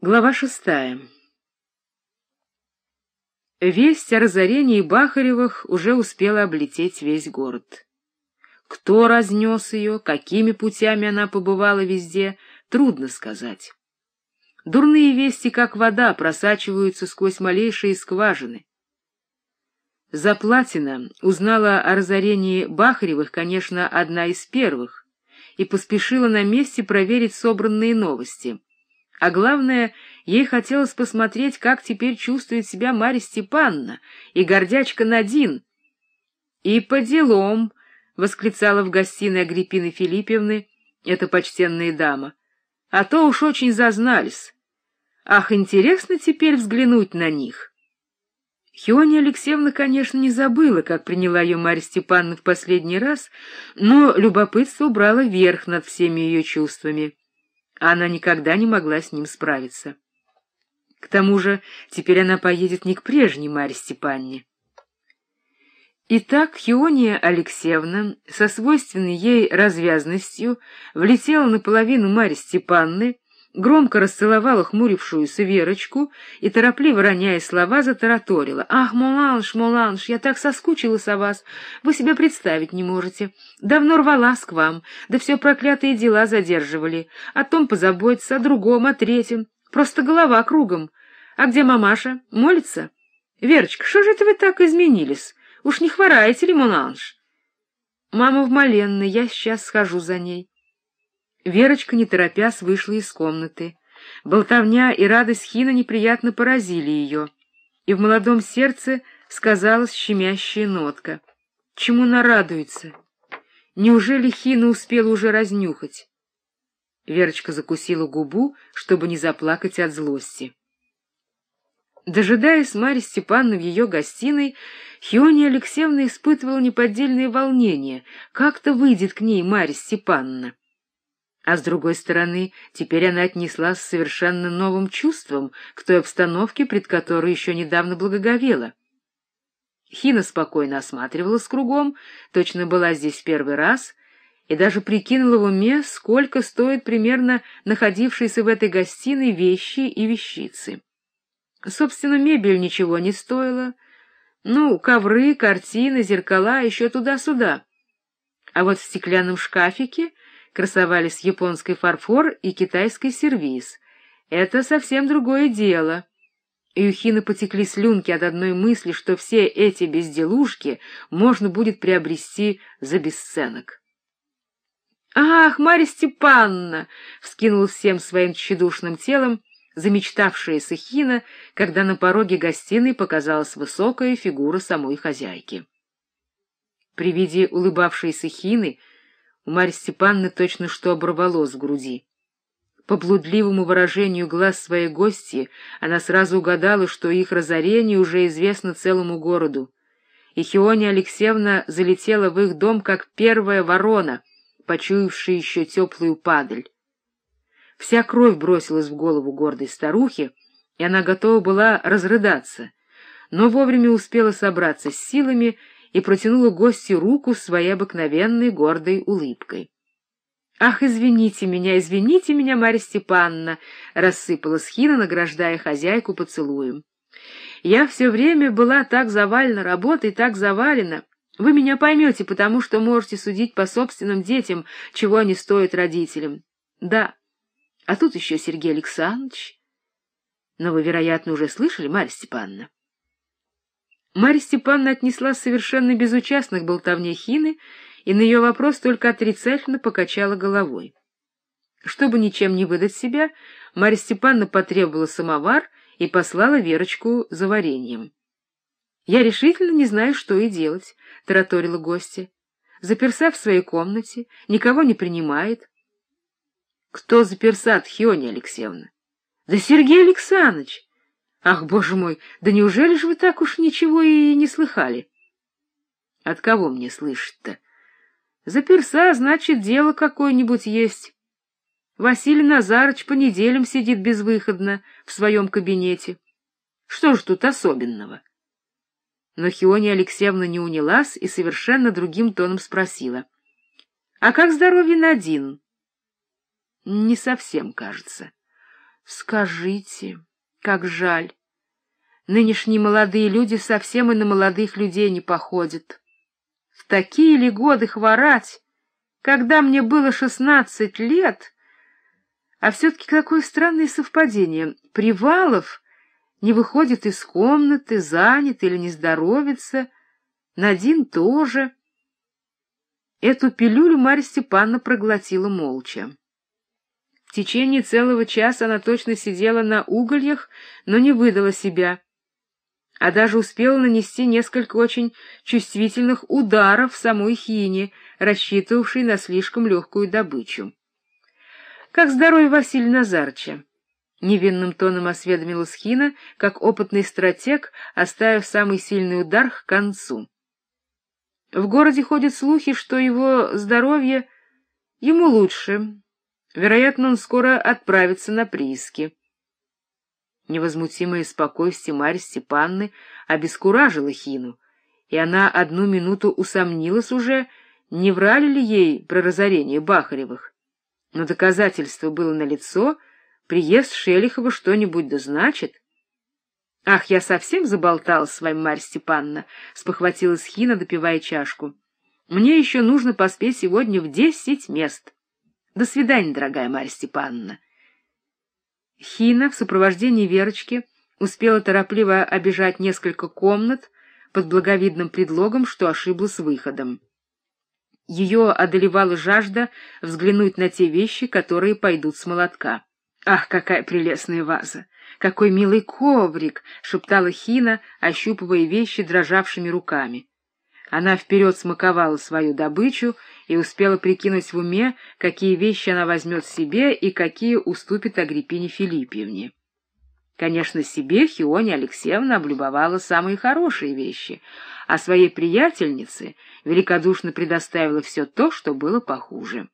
Глава шестая. Весть о разорении Бахаревых уже успела облететь весь город. Кто разнес ее, какими путями она побывала везде, трудно сказать. Дурные вести, как вода, просачиваются сквозь малейшие скважины. Заплатина узнала о разорении Бахаревых, конечно, одна из первых, и поспешила на месте проверить собранные новости — а главное, ей хотелось посмотреть, как теперь чувствует себя Марья Степановна и гордячка Надин. — И по делам, — восклицала в гостиной Агриппины Филиппевны, эта почтенная дама, — а то уж очень зазнались. Ах, интересно теперь взглянуть на них. Хиония Алексеевна, конечно, не забыла, как приняла ее Марья Степановна в последний раз, но любопытство брало верх над всеми ее чувствами она никогда не могла с ним справиться. К тому же теперь она поедет не к прежней Марье Степанне. Итак, Хиония Алексеевна со свойственной ей развязностью влетела наполовину Марьи Степанны, громко расцеловала хмурившуюся Верочку и, торопливо роняя слова, затараторила. — Ах, Моланж, Моланж, я так соскучилась о вас, вы себе представить не можете. Давно рвалась к вам, да все проклятые дела задерживали. О том позаботиться, о другом, о третьем. Просто голова кругом. А где мамаша? Молится? Верочка, что же это вы так изменились? Уж не хвораете ли, Моланж? Мама в моленной, я сейчас схожу за ней. Верочка, не торопясь, вышла из комнаты. Болтовня и радость Хина неприятно поразили ее, и в молодом сердце сказалась щемящая нотка. Чему она радуется? Неужели Хина успела уже разнюхать? Верочка закусила губу, чтобы не заплакать от злости. Дожидаясь Марьи Степановны в ее гостиной, Хиония Алексеевна испытывала неподдельное волнение. Как-то выйдет к ней Марья Степановна. А с другой стороны, теперь она отнеслась с совершенно новым чувством к той обстановке, пред которой еще недавно благоговела. Хина спокойно осматривалась кругом, точно была здесь в первый раз, и даже прикинула в уме, сколько стоят примерно находившиеся в этой гостиной вещи и вещицы. Собственно, мебель ничего не стоила. Ну, ковры, картины, зеркала, еще туда-сюда. А вот в стеклянном шкафике красовались японский фарфор и китайский сервиз. Это совсем другое дело. И у Хины потекли слюнки от одной мысли, что все эти безделушки можно будет приобрести за бесценок. «Ах, Марья Степановна!» — вскинул всем своим тщедушным телом замечтавшаяся Хина, когда на пороге гостиной показалась высокая фигура самой хозяйки. При виде улыбавшейся Хины у Марьи Степановны точно что оборвалось в груди. По блудливому выражению глаз своей гости она сразу угадала, что их разорение уже известно целому городу. И Хиония Алексеевна залетела в их дом, как первая ворона, почуявшая еще теплую падаль. Вся кровь бросилась в голову гордой старухи, и она готова была разрыдаться, но вовремя успела собраться с силами и протянула гостю руку своей обыкновенной гордой улыбкой. — Ах, извините меня, извините меня, Марья Степановна! — рассыпалась Хина, награждая хозяйку поцелуем. — Я все время была так завалена работой, так завалена. Вы меня поймете, потому что можете судить по собственным детям, чего они стоят родителям. Да. А тут еще Сергей Александрович. Но вы, вероятно, уже слышали, Марья Степановна? Марья Степановна отнесла совершенно безучастно к болтовне Хины и на ее вопрос только отрицательно покачала головой. Чтобы ничем не выдать себя, Марья Степановна потребовала самовар и послала Верочку за вареньем. — Я решительно не знаю, что и делать, — тараторила гостья. Заперся в своей комнате, никого не принимает. — Кто заперсат, Хиония Алексеевна? — Да Сергей Александрович! Ах, боже мой, да неужели же вы так уж ничего и не слыхали? От кого мне слышать-то? За перса, значит, дело какое-нибудь есть. Василий Назарыч по неделям сидит безвыходно в своем кабинете. Что ж тут особенного? Но Хиония Алексеевна не унялась и совершенно другим тоном спросила. — А как здоровье Надин? — Не совсем, кажется. Скажите, как жаль. Нынешние молодые люди совсем и на молодых людей не походят. В такие ли годы хворать, когда мне было шестнадцать лет? А все-таки какое странное совпадение. Привалов не выходит из комнаты, занят или не здоровится. Надин тоже. Эту пилюлю Марья Степановна проглотила молча. В течение целого часа она точно сидела на угольях, но не выдала себя а даже успела нанести несколько очень чувствительных ударов самой хине, рассчитывавшей на слишком легкую добычу. — Как здоровье Василия Назарча? — невинным тоном осведомилась хина, как опытный стратег, оставив самый сильный удар к концу. В городе ходят слухи, что его здоровье ему лучше. Вероятно, он скоро отправится на прииски. Невозмутимое спокойствие Марьи Степанны обескуражило Хину, и она одну минуту усомнилась уже, не врали ли ей про разорение Бахаревых. Но доказательство было налицо, приезд Шелихова что-нибудь да значит. — Ах, я совсем заболталась с вами, Марья Степановна, — спохватилась Хина, допивая чашку. — Мне еще нужно поспеть сегодня в десять мест. До свидания, дорогая Марья Степановна. Хина в сопровождении Верочки успела торопливо обижать несколько комнат под благовидным предлогом, что ошиблась выходом. Ее одолевала жажда взглянуть на те вещи, которые пойдут с молотка. «Ах, какая прелестная ваза! Какой милый коврик!» — шептала Хина, ощупывая вещи дрожавшими руками. Она вперед смаковала свою добычу и успела прикинуть в уме, какие вещи она возьмет себе и какие уступит Агриппине Филиппьевне. Конечно, себе Хионе Алексеевна облюбовала самые хорошие вещи, а своей приятельнице великодушно предоставила все то, что было похуже.